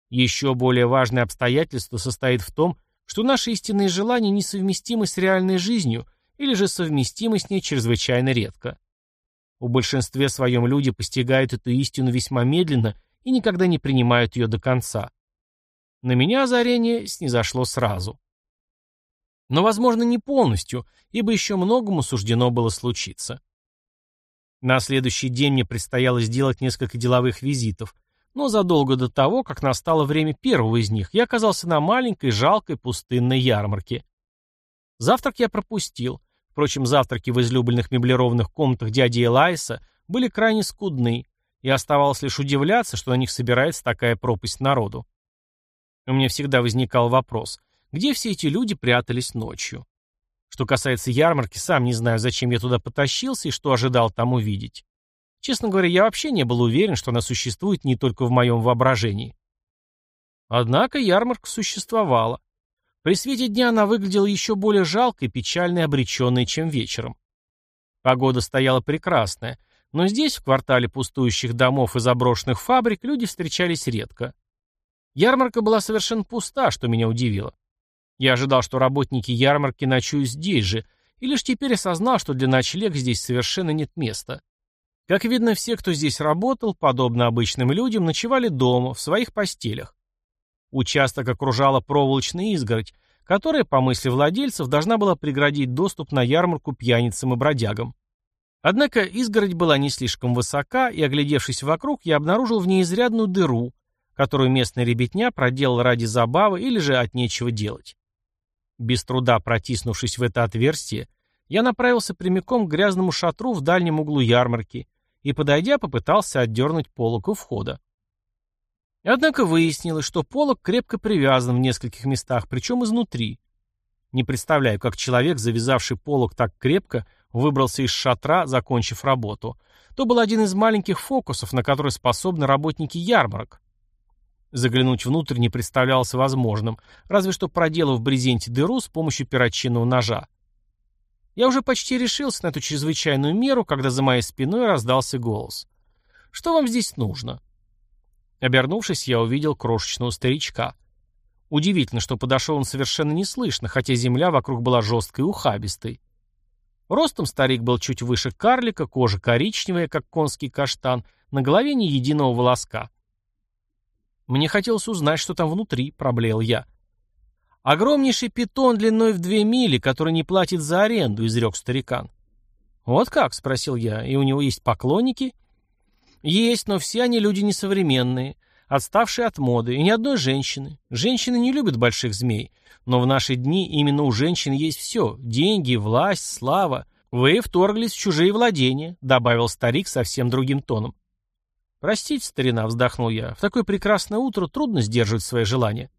Еще более важное обстоятельство состоит в том, что наши истинные желания несовместимы с реальной жизнью или же совместимы с ней чрезвычайно редко. У большинстве своем люди постигают эту истину весьма медленно и никогда не принимают ее до конца. На меня озарение снизошло сразу. Но, возможно, не полностью, ибо еще многому суждено было случиться. На следующий день мне предстояло сделать несколько деловых визитов, но задолго до того, как настало время первого из них, я оказался на маленькой, жалкой, пустынной ярмарке. Завтрак я пропустил. Впрочем, завтраки в излюбленных меблированных комнатах дяди Элайса были крайне скудны, и оставалось лишь удивляться, что на них собирается такая пропасть народу. У меня всегда возникал вопрос, где все эти люди прятались ночью? Что касается ярмарки, сам не знаю, зачем я туда потащился и что ожидал там увидеть. Честно говоря, я вообще не был уверен, что она существует не только в моем воображении. Однако ярмарка существовала. При свете дня она выглядела еще более жалкой, печальной обреченной, чем вечером. Погода стояла прекрасная, но здесь, в квартале пустующих домов и заброшенных фабрик, люди встречались редко. Ярмарка была совершенно пуста, что меня удивило. Я ожидал, что работники ярмарки ночуют здесь же, и лишь теперь осознал, что для ночлег здесь совершенно нет места. Как видно, все, кто здесь работал, подобно обычным людям, ночевали дома, в своих постелях. Участок окружала проволочная изгородь, которая, по мысли владельцев, должна была преградить доступ на ярмарку пьяницам и бродягам. Однако изгородь была не слишком высока, и, оглядевшись вокруг, я обнаружил в ней изрядную дыру, которую местная ребятня проделала ради забавы или же от нечего делать. Без труда протиснувшись в это отверстие, я направился прямиком к грязному шатру в дальнем углу ярмарки, и, подойдя, попытался отдернуть полок у входа. Однако выяснилось, что полок крепко привязан в нескольких местах, причем изнутри. Не представляю, как человек, завязавший полок так крепко, выбрался из шатра, закончив работу. То был один из маленьких фокусов, на которые способны работники ярмарок. Заглянуть внутрь не представлялось возможным, разве что проделав в брезенте дыру с помощью перочинного ножа. Я уже почти решился на эту чрезвычайную меру, когда за моей спиной раздался голос. «Что вам здесь нужно?» Обернувшись, я увидел крошечного старичка. Удивительно, что подошел он совершенно неслышно, хотя земля вокруг была жесткой и ухабистой. Ростом старик был чуть выше карлика, кожа коричневая, как конский каштан, на голове ни единого волоска. Мне хотелось узнать, что там внутри, проблеял я. — «Огромнейший питон длиной в две мили, который не платит за аренду», — изрек старикан. «Вот как?» — спросил я. «И у него есть поклонники?» «Есть, но все они люди несовременные, отставшие от моды, и ни одной женщины. Женщины не любят больших змей, но в наши дни именно у женщин есть все — деньги, власть, слава. Вы вторглись в чужие владения», — добавил старик совсем другим тоном. «Простите, старина», — вздохнул я, — «в такое прекрасное утро трудно сдерживать свои желания».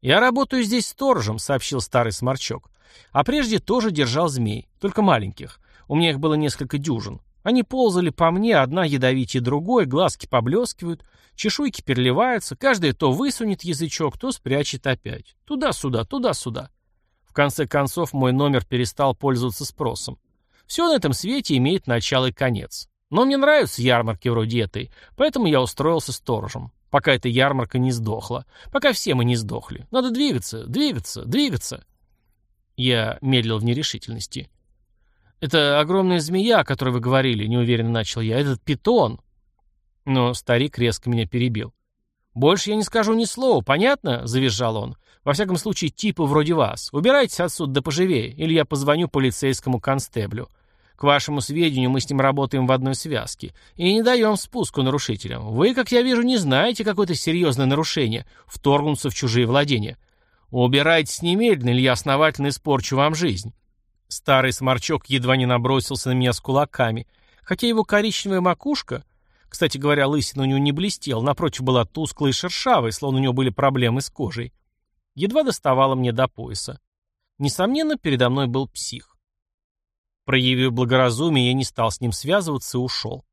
«Я работаю здесь сторожем», — сообщил старый сморчок. «А прежде тоже держал змей, только маленьких. У меня их было несколько дюжин. Они ползали по мне, одна ядовитее другой, глазки поблескивают, чешуйки переливаются, каждая то высунет язычок, то спрячет опять. Туда-сюда, туда-сюда. В конце концов, мой номер перестал пользоваться спросом. Все на этом свете имеет начало и конец. Но мне нравятся ярмарки вроде этой, поэтому я устроился сторожем. Пока эта ярмарка не сдохла. Пока все мы не сдохли. Надо двигаться, двигаться, двигаться. Я медлил в нерешительности. «Это огромная змея, о которой вы говорили», — неуверенно начал я. «Этот питон». Но старик резко меня перебил. «Больше я не скажу ни слова, понятно?» — завизжал он. «Во всяком случае, типы вроде вас. Убирайтесь отсюда да поживее, или я позвоню полицейскому констеблю. К вашему сведению, мы с ним работаем в одной связке и не даем спуску нарушителям. Вы, как я вижу, не знаете какое-то серьезное нарушение, вторгнуться в чужие владения. Убирайтесь немедленно, или я основательно испорчу вам жизнь». Старый сморчок едва не набросился на меня с кулаками, хотя его коричневая макушка, кстати говоря, лысина у него не блестела, напротив была тусклой и шершавой, словно у него были проблемы с кожей, едва доставала мне до пояса. Несомненно, передо мной был псих. Проявив благоразумие, я не стал с ним связываться и ушел.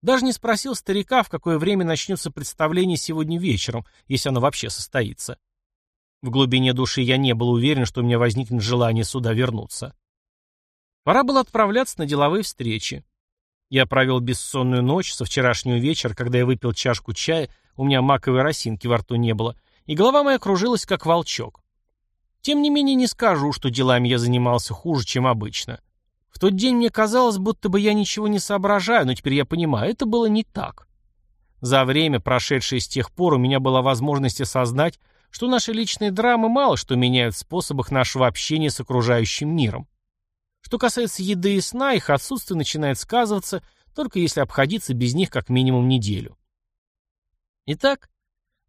Даже не спросил старика, в какое время начнется представление сегодня вечером, если оно вообще состоится. В глубине души я не был уверен, что у меня возникнет желание сюда вернуться. Пора было отправляться на деловые встречи. Я провел бессонную ночь со вчерашнего вечера, когда я выпил чашку чая, у меня маковой росинки во рту не было, и голова моя кружилась, как волчок. Тем не менее, не скажу, что делами я занимался хуже, чем обычно. В тот день мне казалось, будто бы я ничего не соображаю, но теперь я понимаю, это было не так. За время, прошедшее с тех пор, у меня была возможность осознать, что наши личные драмы мало что меняют в способах нашего общения с окружающим миром. Что касается еды и сна, их отсутствие начинает сказываться, только если обходиться без них как минимум неделю. Итак,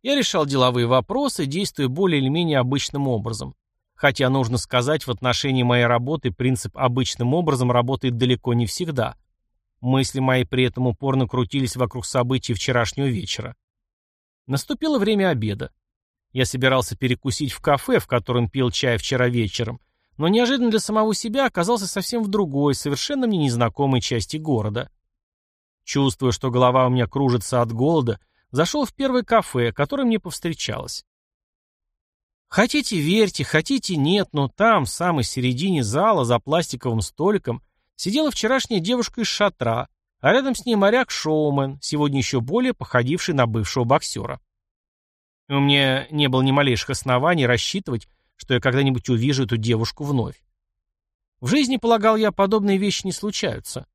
я решал деловые вопросы, действуя более или менее обычным образом. Хотя, нужно сказать, в отношении моей работы принцип «обычным образом» работает далеко не всегда. Мысли мои при этом упорно крутились вокруг событий вчерашнего вечера. Наступило время обеда. Я собирался перекусить в кафе, в котором пил чай вчера вечером, но неожиданно для самого себя оказался совсем в другой, совершенно мне незнакомой части города. Чувствуя, что голова у меня кружится от голода, зашел в первое кафе, которое мне повстречалось. Хотите верьте, хотите нет, но там, в самой середине зала, за пластиковым столиком, сидела вчерашняя девушка из шатра, а рядом с ней моряк-шоумен, сегодня еще более походивший на бывшего боксера. У меня не было ни малейших оснований рассчитывать, что я когда-нибудь увижу эту девушку вновь. В жизни, полагал я, подобные вещи не случаются.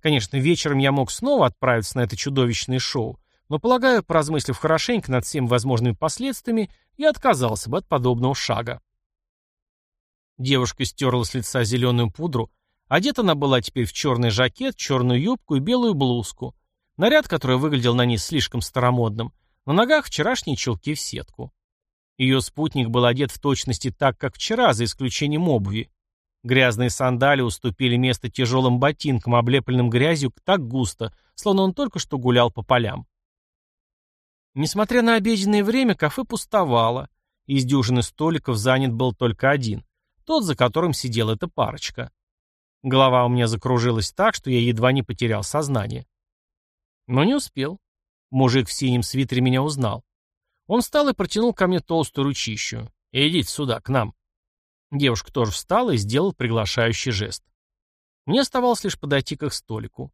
Конечно, вечером я мог снова отправиться на это чудовищное шоу, но, полагаю, поразмыслив хорошенько над всеми возможными последствиями, я отказался бы от подобного шага. Девушка стерла с лица зеленую пудру, одета она была теперь в черный жакет, черную юбку и белую блузку, наряд, который выглядел на ней слишком старомодным, на ногах вчерашние чулки в сетку. Ее спутник был одет в точности так, как вчера, за исключением обуви. Грязные сандали уступили место тяжелым ботинкам, облепленным грязью так густо, словно он только что гулял по полям. Несмотря на обеденное время, кафе пустовало. Из дюжины столиков занят был только один, тот, за которым сидела эта парочка. Голова у меня закружилась так, что я едва не потерял сознание. Но не успел. Мужик в синем свитере меня узнал. Он встал и протянул ко мне толстую ручищу. «Идите сюда, к нам». Девушка тоже встала и сделала приглашающий жест. Мне оставалось лишь подойти к их столику.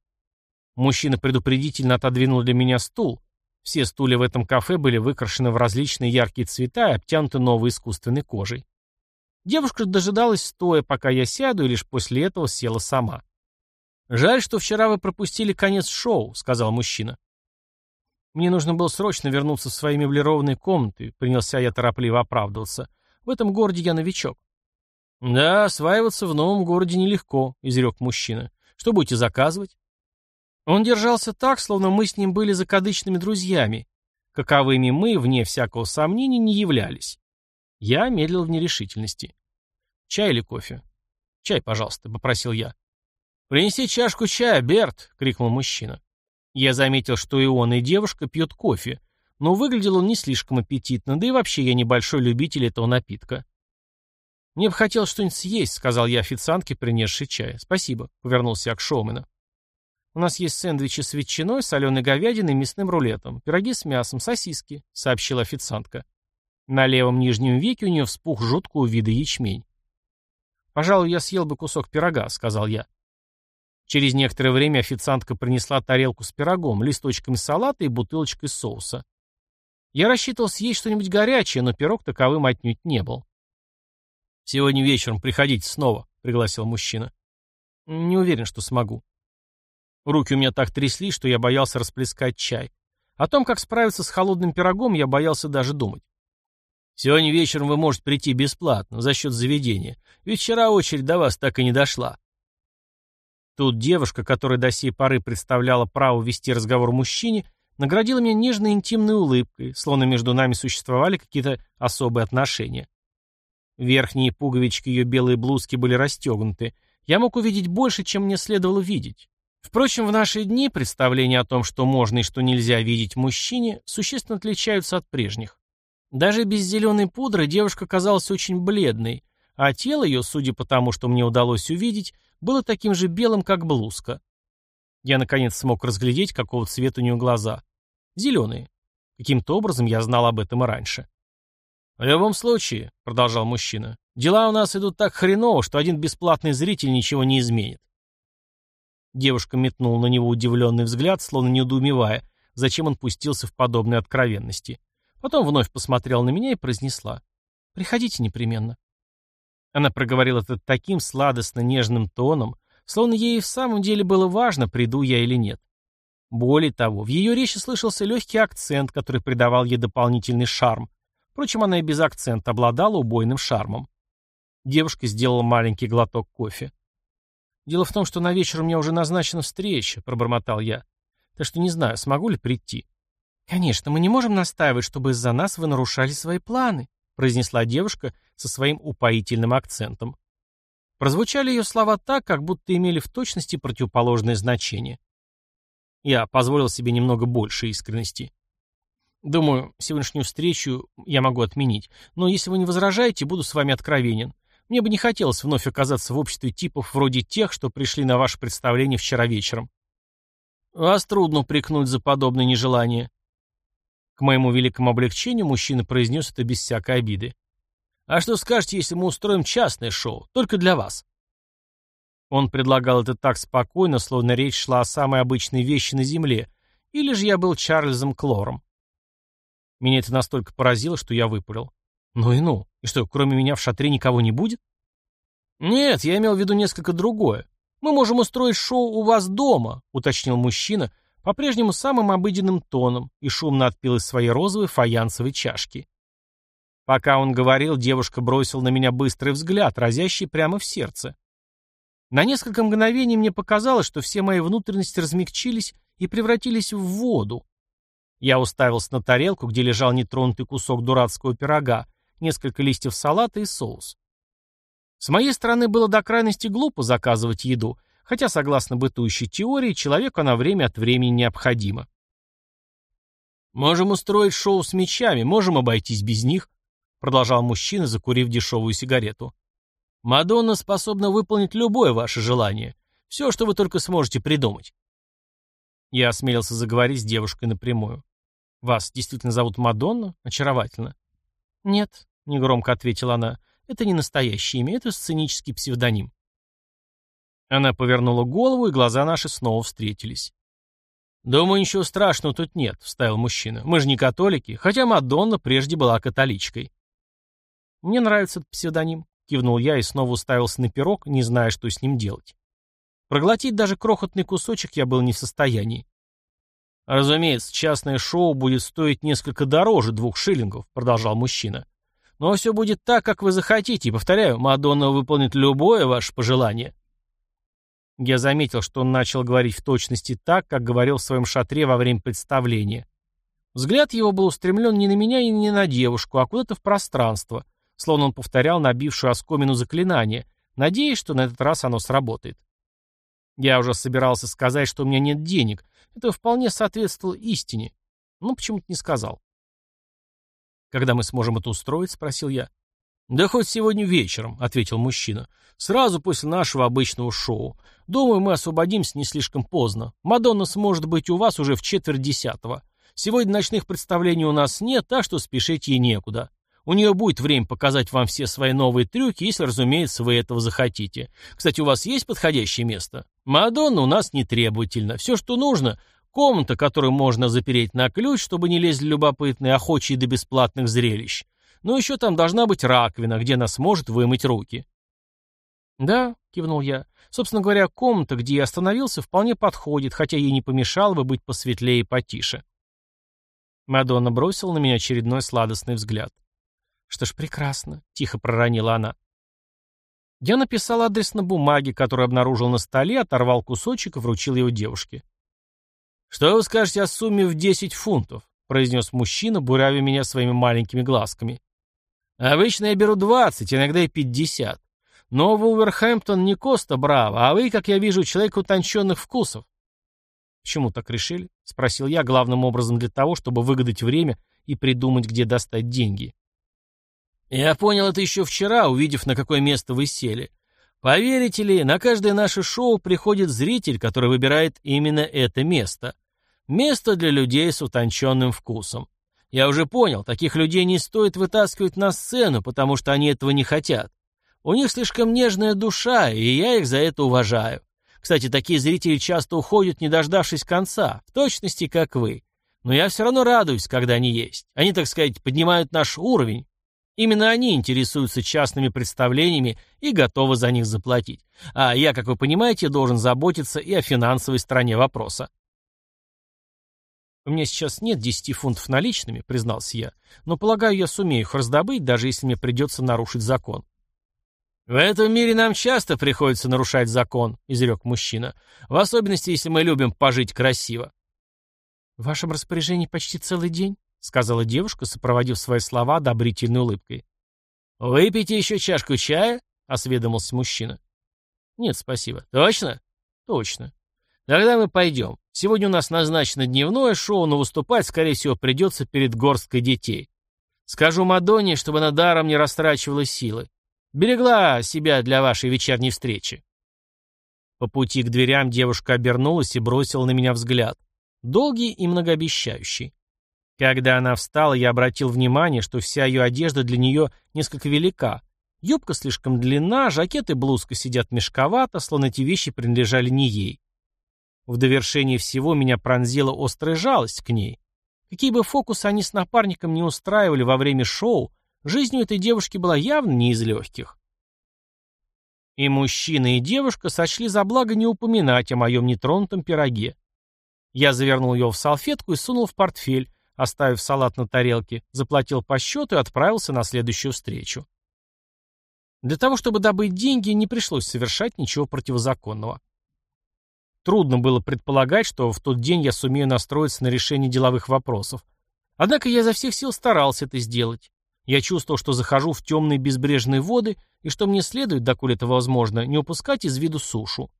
Мужчина предупредительно отодвинул для меня стул. Все стулья в этом кафе были выкрашены в различные яркие цвета и обтянуты новой искусственной кожей. Девушка дожидалась стоя, пока я сяду, и лишь после этого села сама. «Жаль, что вчера вы пропустили конец шоу», — сказал мужчина. Мне нужно было срочно вернуться в свои меблированные комнаты, принялся я торопливо оправдываться. В этом городе я новичок. Да, осваиваться в новом городе нелегко, изрек мужчина. Что будете заказывать? Он держался так, словно мы с ним были закадычными друзьями. Каковыми мы, вне всякого сомнения, не являлись. Я медлил в нерешительности. «Чай или кофе?» «Чай, пожалуйста», — попросил я. «Принеси чашку чая, Берт!» — крикнул мужчина. Я заметил, что и он, и девушка пьют кофе, но выглядел он не слишком аппетитно, да и вообще я небольшой любитель этого напитка. «Мне бы хотелось что-нибудь съесть», — сказал я официантке, принесшей чай. «Спасибо», — повернулся я к Шоумена. «У нас есть сэндвичи с ветчиной, соленой говядиной мясным рулетом, пироги с мясом, сосиски», — сообщила официантка. На левом нижнем веке у нее вспух жуткого вида ячмень. «Пожалуй, я съел бы кусок пирога», — сказал я. Через некоторое время официантка принесла тарелку с пирогом, листочками салата и бутылочкой соуса. Я рассчитывал съесть что-нибудь горячее, но пирог таковым отнюдь не был. «Сегодня вечером приходите снова», — пригласил мужчина. «Не уверен, что смогу». Руки у меня так трясли, что я боялся расплескать чай. О том, как справиться с холодным пирогом, я боялся даже думать. «Сегодня вечером вы можете прийти бесплатно, за счет заведения, ведь вчера очередь до вас так и не дошла». Тут девушка, которая до сей поры представляла право вести разговор мужчине, наградила меня нежной интимной улыбкой, словно между нами существовали какие-то особые отношения. Верхние пуговички ее белой блузки были расстегнуты. Я мог увидеть больше, чем мне следовало видеть. Впрочем, в наши дни представления о том, что можно и что нельзя видеть мужчине, существенно отличаются от прежних. Даже без зеленой пудры девушка казалась очень бледной, а тело ее, судя по тому, что мне удалось увидеть, было таким же белым, как блузка. Я, наконец, смог разглядеть, какого цвета у нее глаза. Зеленые. Каким-то образом я знал об этом и раньше. «В любом случае», — продолжал мужчина, — «дела у нас идут так хреново, что один бесплатный зритель ничего не изменит». Девушка метнула на него удивленный взгляд, словно недоумевая, зачем он пустился в подобные откровенности. Потом вновь посмотрела на меня и произнесла. «Приходите непременно». Она проговорила это таким сладостно-нежным тоном, Словно ей в самом деле было важно, приду я или нет. Более того, в ее речи слышался легкий акцент, который придавал ей дополнительный шарм. Впрочем, она и без акцента обладала убойным шармом. Девушка сделала маленький глоток кофе. «Дело в том, что на вечер у меня уже назначена встреча», — пробормотал я. «Так что не знаю, смогу ли прийти». «Конечно, мы не можем настаивать, чтобы из-за нас вы нарушали свои планы», — произнесла девушка со своим упоительным акцентом. Прозвучали ее слова так, как будто имели в точности противоположное значение. Я позволил себе немного больше искренности. Думаю, сегодняшнюю встречу я могу отменить, но если вы не возражаете, буду с вами откровенен. Мне бы не хотелось вновь оказаться в обществе типов вроде тех, что пришли на ваше представление вчера вечером. Вас трудно упрекнуть за подобное нежелание. К моему великому облегчению мужчина произнес это без всякой обиды. А что скажете, если мы устроим частное шоу, только для вас? Он предлагал это так спокойно, словно речь шла о самой обычной вещи на Земле, или же я был Чарльзом Клором. Меня это настолько поразило, что я выпалил. Ну и ну, и что, кроме меня в шатре никого не будет? Нет, я имел в виду несколько другое. Мы можем устроить шоу у вас дома, уточнил мужчина, по-прежнему самым обыденным тоном, и шумно отпил из своей розовой фаянсовой чашки. Пока он говорил, девушка бросила на меня быстрый взгляд, разящий прямо в сердце. На несколько мгновений мне показалось, что все мои внутренности размягчились и превратились в воду. Я уставился на тарелку, где лежал нетронутый кусок дурацкого пирога, несколько листьев салата и соус. С моей стороны было до крайности глупо заказывать еду, хотя, согласно бытующей теории, человеку она время от времени необходима. Можем устроить шоу с мечами, можем обойтись без них, продолжал мужчина, закурив дешевую сигарету. «Мадонна способна выполнить любое ваше желание. Все, что вы только сможете придумать». Я осмелился заговорить с девушкой напрямую. «Вас действительно зовут Мадонна? Очаровательно». «Нет», — негромко ответила она, — «это не настоящее имя, это сценический псевдоним». Она повернула голову, и глаза наши снова встретились. «Думаю, ничего страшного тут нет», — вставил мужчина. «Мы же не католики, хотя Мадонна прежде была католичкой». «Мне нравится этот псевдоним», — кивнул я и снова уставился на пирог, не зная, что с ним делать. Проглотить даже крохотный кусочек я был не в состоянии. «Разумеется, частное шоу будет стоить несколько дороже двух шиллингов», — продолжал мужчина. «Но все будет так, как вы захотите, и, повторяю, Мадонна выполнит любое ваше пожелание». Я заметил, что он начал говорить в точности так, как говорил в своем шатре во время представления. Взгляд его был устремлен не на меня и не на девушку, а куда-то в пространство, словно он повторял набившую оскомину заклинание, надеясь, что на этот раз оно сработает. Я уже собирался сказать, что у меня нет денег. Это вполне соответствовало истине. Но почему-то не сказал. «Когда мы сможем это устроить?» — спросил я. «Да хоть сегодня вечером», — ответил мужчина. «Сразу после нашего обычного шоу. Думаю, мы освободимся не слишком поздно. Мадонна сможет быть у вас уже в четверть десятого. Сегодня ночных представлений у нас нет, так что спешить ей некуда. У нее будет время показать вам все свои новые трюки, если, разумеется, вы этого захотите. Кстати, у вас есть подходящее место? Мадонна у нас не требовательна. Все, что нужно, комната, которую можно запереть на ключ, чтобы не лезли любопытные охочие до бесплатных зрелищ. Но еще там должна быть раковина, где она сможет вымыть руки. «Да», — кивнул я. «Собственно говоря, комната, где я остановился, вполне подходит, хотя ей не помешало бы быть посветлее и потише». Мадонна бросила на меня очередной сладостный взгляд. «Что ж, прекрасно», — тихо проронила она. Я написал адрес на бумаге, который обнаружил на столе, оторвал кусочек и вручил его девушке. «Что вы скажете о сумме в 10 фунтов?» — произнес мужчина, буравя меня своими маленькими глазками. «Обычно я беру 20, иногда и 50. Но Вулверхэмптон не Коста Браво, а вы, как я вижу, человек утонченных вкусов». «Почему так решили?» — спросил я, главным образом для того, чтобы выгадать время и придумать, где достать деньги. «Я понял это еще вчера, увидев, на какое место вы сели. Поверите ли, на каждое наше шоу приходит зритель, который выбирает именно это место. Место для людей с утонченным вкусом. Я уже понял, таких людей не стоит вытаскивать на сцену, потому что они этого не хотят. У них слишком нежная душа, и я их за это уважаю. Кстати, такие зрители часто уходят, не дождавшись конца, в точности, как вы. Но я все равно радуюсь, когда они есть. Они, так сказать, поднимают наш уровень. Именно они интересуются частными представлениями и готовы за них заплатить. А я, как вы понимаете, должен заботиться и о финансовой стороне вопроса. «У меня сейчас нет десяти фунтов наличными», — признался я, «но, полагаю, я сумею их раздобыть, даже если мне придется нарушить закон». «В этом мире нам часто приходится нарушать закон», — изрек мужчина, «в особенности, если мы любим пожить красиво». «В вашем распоряжении почти целый день?» Сказала девушка, сопроводив свои слова одобрительной улыбкой. «Выпейте еще чашку чая?» — осведомился мужчина. «Нет, спасибо. Точно?» «Точно. Тогда мы пойдем. Сегодня у нас назначено дневное шоу, но выступать, скорее всего, придется перед горсткой детей. Скажу Мадонне, чтобы она даром не растрачивала силы. Берегла себя для вашей вечерней встречи». По пути к дверям девушка обернулась и бросила на меня взгляд. Долгий и многообещающий. Когда она встала, я обратил внимание, что вся ее одежда для нее несколько велика. Юбка слишком длинна, жакет и блузка сидят мешковато, словно эти вещи принадлежали не ей. В довершении всего меня пронзила острая жалость к ней. Какие бы фокусы они с напарником не устраивали во время шоу, жизнь у этой девушки была явно не из легких. И мужчина, и девушка сочли за благо не упоминать о моем нетронутом пироге. Я завернул его в салфетку и сунул в портфель, оставив салат на тарелке, заплатил по счету и отправился на следующую встречу. Для того, чтобы добыть деньги, не пришлось совершать ничего противозаконного. Трудно было предполагать, что в тот день я сумею настроиться на решение деловых вопросов. Однако я изо всех сил старался это сделать. Я чувствовал, что захожу в темные безбрежные воды и что мне следует, доколе это возможно, не упускать из виду сушу.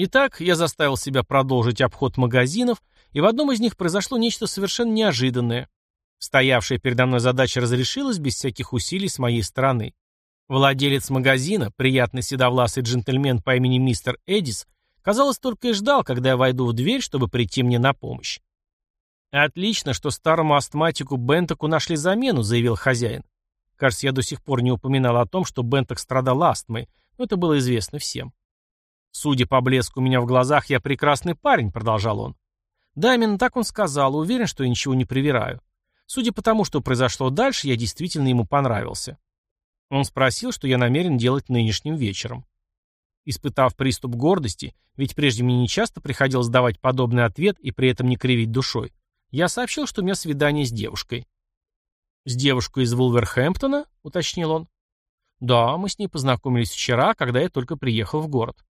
Итак, я заставил себя продолжить обход магазинов, и в одном из них произошло нечто совершенно неожиданное. Стоявшая передо мной задача разрешилась без всяких усилий с моей стороны. Владелец магазина, приятный седовласый джентльмен по имени мистер Эдис, казалось, только и ждал, когда я войду в дверь, чтобы прийти мне на помощь. «Отлично, что старому астматику Бентоку нашли замену», — заявил хозяин. Кажется, я до сих пор не упоминал о том, что Бенток страдал астмой, но это было известно всем. «Судя по блеску у меня в глазах, я прекрасный парень», — продолжал он. «Да, именно так он сказал, уверен, что я ничего не привираю. Судя по тому, что произошло дальше, я действительно ему понравился». Он спросил, что я намерен делать нынешним вечером. Испытав приступ гордости, ведь прежде мне нечасто приходилось давать подобный ответ и при этом не кривить душой, я сообщил, что у меня свидание с девушкой. «С девушкой из Вулверхэмптона?» — уточнил он. «Да, мы с ней познакомились вчера, когда я только приехал в город».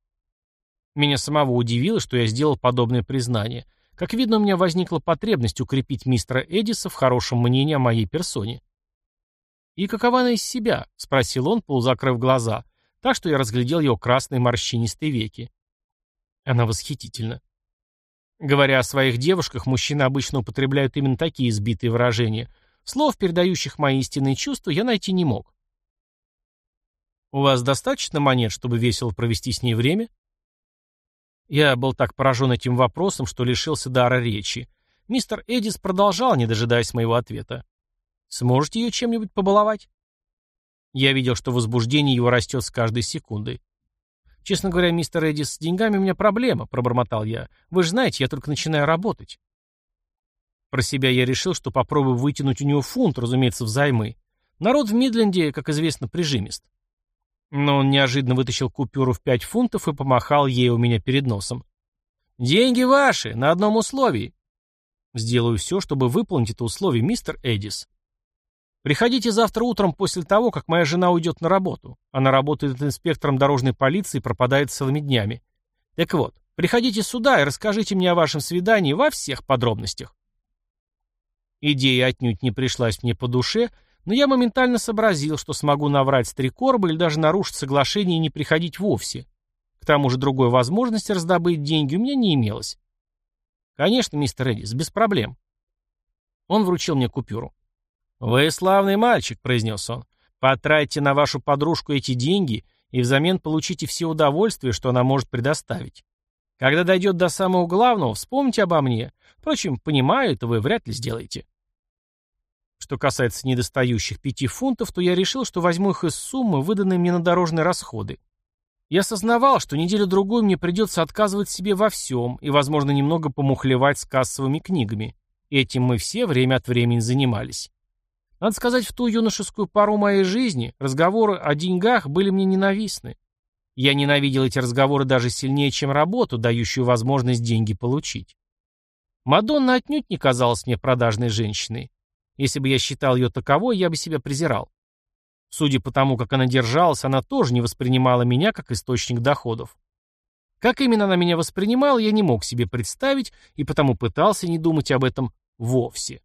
Меня самого удивило, что я сделал подобное признание. Как видно, у меня возникла потребность укрепить мистера Эдиса в хорошем мнении о моей персоне. «И какова она из себя?» — спросил он, полузакрыв глаза, так что я разглядел его красные морщинистые веки. Она восхитительна. Говоря о своих девушках, мужчины обычно употребляют именно такие избитые выражения. Слов, передающих мои истинные чувства, я найти не мог. «У вас достаточно монет, чтобы весело провести с ней время?» Я был так поражен этим вопросом, что лишился дара речи. Мистер Эдис продолжал, не дожидаясь моего ответа. «Сможете ее чем-нибудь побаловать?» Я видел, что возбуждение его растет с каждой секундой. «Честно говоря, мистер Эдис, с деньгами у меня проблема», — пробормотал я. «Вы же знаете, я только начинаю работать». Про себя я решил, что попробую вытянуть у него фунт, разумеется, взаймы. Народ в Мидленде, как известно, прижимист. Но он неожиданно вытащил купюру в пять фунтов и помахал ей у меня перед носом. «Деньги ваши, на одном условии». «Сделаю все, чтобы выполнить это условие, мистер Эдис». «Приходите завтра утром после того, как моя жена уйдет на работу. Она работает инспектором дорожной полиции и пропадает целыми днями. Так вот, приходите сюда и расскажите мне о вашем свидании во всех подробностях». Идея отнюдь не пришлась мне по душе, но я моментально сообразил, что смогу наврать с три короба или даже нарушить соглашение и не приходить вовсе. К тому же другой возможности раздобыть деньги у меня не имелось. «Конечно, мистер Эдис, без проблем». Он вручил мне купюру. «Вы славный мальчик», — произнес он. «Потратьте на вашу подружку эти деньги и взамен получите все удовольствия, что она может предоставить. Когда дойдет до самого главного, вспомните обо мне. Впрочем, понимаю, это вы вряд ли сделаете». Что касается недостающих пяти фунтов, то я решил, что возьму их из суммы, выданной мне на дорожные расходы. Я осознавал, что неделю-другую мне придется отказывать себе во всем и, возможно, немного помухлевать с кассовыми книгами. Этим мы все время от времени занимались. Надо сказать, в ту юношескую пару моей жизни разговоры о деньгах были мне ненавистны. Я ненавидел эти разговоры даже сильнее, чем работу, дающую возможность деньги получить. Мадонна отнюдь не казалась мне продажной женщиной. Если бы я считал ее таковой, я бы себя презирал. Судя по тому, как она держалась, она тоже не воспринимала меня как источник доходов. Как именно она меня воспринимала, я не мог себе представить и потому пытался не думать об этом вовсе.